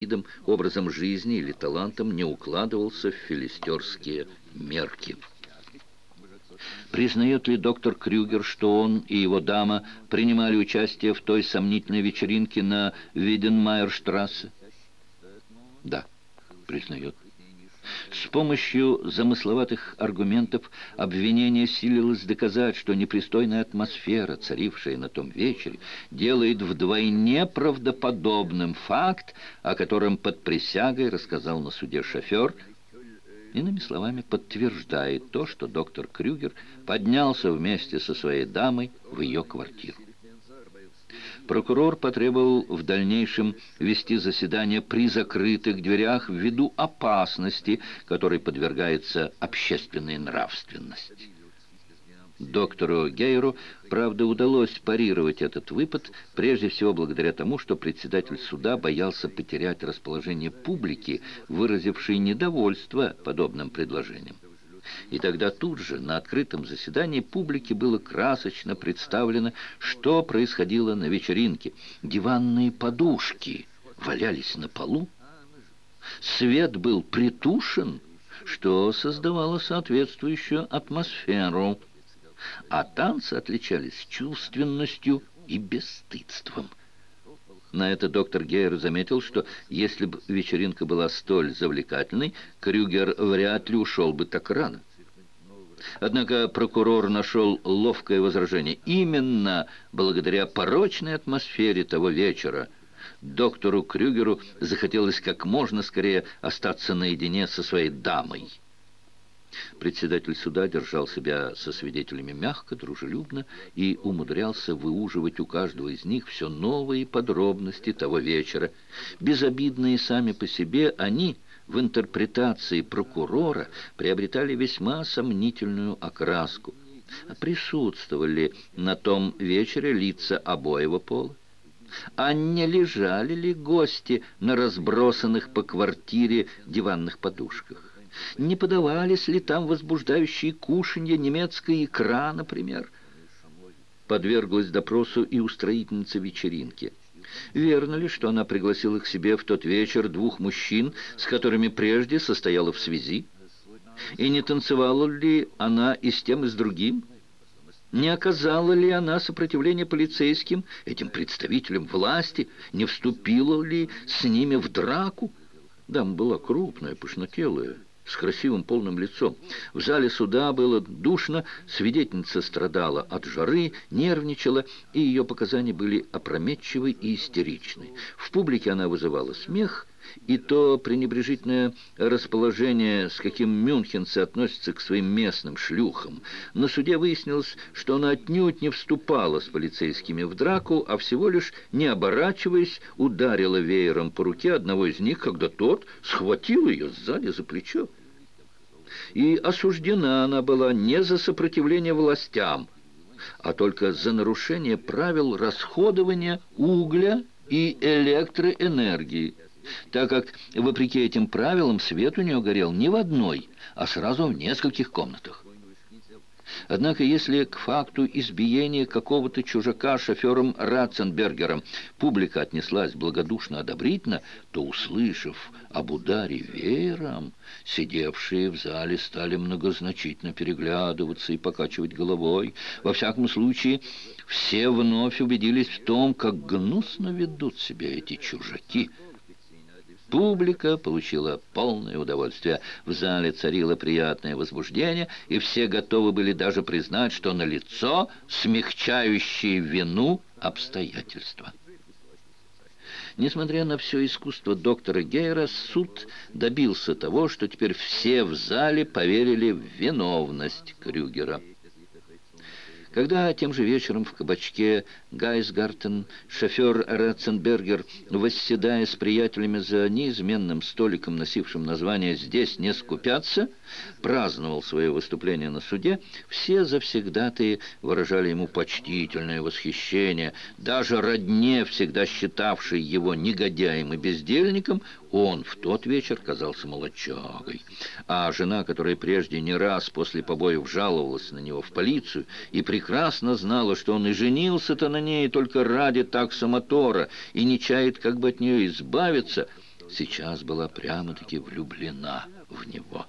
видом, образом жизни или талантом не укладывался в филистерские мерки. Признает ли доктор Крюгер, что он и его дама принимали участие в той сомнительной вечеринке на Виденмайерштрассе? Да, признает. С помощью замысловатых аргументов обвинение силилось доказать, что непристойная атмосфера, царившая на том вечере, делает вдвойне правдоподобным факт, о котором под присягой рассказал на суде шофер, иными словами, подтверждает то, что доктор Крюгер поднялся вместе со своей дамой в ее квартиру. Прокурор потребовал в дальнейшем вести заседание при закрытых дверях ввиду опасности, которой подвергается общественная нравственность. Доктору Гейру, правда, удалось парировать этот выпад, прежде всего благодаря тому, что председатель суда боялся потерять расположение публики, выразившей недовольство подобным предложением. И тогда тут же, на открытом заседании, публике было красочно представлено, что происходило на вечеринке. Диванные подушки валялись на полу, свет был притушен, что создавало соответствующую атмосферу, а танцы отличались чувственностью и бесстыдством. На это доктор Гейер заметил, что если бы вечеринка была столь завлекательной, Крюгер вряд ли ушел бы так рано. Однако прокурор нашел ловкое возражение. Именно благодаря порочной атмосфере того вечера доктору Крюгеру захотелось как можно скорее остаться наедине со своей дамой. Председатель суда держал себя со свидетелями мягко, дружелюбно и умудрялся выуживать у каждого из них все новые подробности того вечера. Безобидные сами по себе, они в интерпретации прокурора приобретали весьма сомнительную окраску. Присутствовали на том вечере лица обоего пола? А не лежали ли гости на разбросанных по квартире диванных подушках? Не подавались ли там возбуждающие кушанья немецкая икра, например? Подверглась допросу и устроительница вечеринки. Верно ли, что она пригласила к себе в тот вечер двух мужчин, с которыми прежде состояла в связи? И не танцевала ли она и с тем, и с другим? Не оказала ли она сопротивления полицейским, этим представителям власти? Не вступила ли с ними в драку? Дама была крупная, пышнотелая, с красивым полным лицом. В зале суда было душно, свидетельница страдала от жары, нервничала, и ее показания были опрометчивы и истеричны. В публике она вызывала смех, и то пренебрежительное расположение, с каким мюнхенцы относятся к своим местным шлюхам. На суде выяснилось, что она отнюдь не вступала с полицейскими в драку, а всего лишь, не оборачиваясь, ударила веером по руке одного из них, когда тот схватил ее сзади за плечо и осуждена она была не за сопротивление властям, а только за нарушение правил расходования угля и электроэнергии, так как, вопреки этим правилам, свет у нее горел не в одной, а сразу в нескольких комнатах. Однако, если к факту избиения какого-то чужака шофером Ратценбергером публика отнеслась благодушно-одобрительно, то, услышав об ударе веером, сидевшие в зале стали многозначительно переглядываться и покачивать головой. Во всяком случае, все вновь убедились в том, как гнусно ведут себя эти чужаки – Публика получила полное удовольствие. В зале царило приятное возбуждение, и все готовы были даже признать, что налицо смягчающие вину обстоятельства. Несмотря на все искусство доктора Гейера, суд добился того, что теперь все в зале поверили в виновность Крюгера. Когда тем же вечером в кабачке Гайсгартен шофер Ратценбергер, восседая с приятелями за неизменным столиком, носившим название «Здесь не скупятся», праздновал свое выступление на суде, все завсегдатые выражали ему почтительное восхищение. Даже родне, всегда считавший его негодяем и бездельником, он в тот вечер казался молодчагой. А жена, которая прежде не раз после побоев жаловалась на него в полицию и прекрасно знала, что он и женился-то на ней только ради таксомотора и не чает как бы от нее избавиться – сейчас была прямо-таки влюблена в него.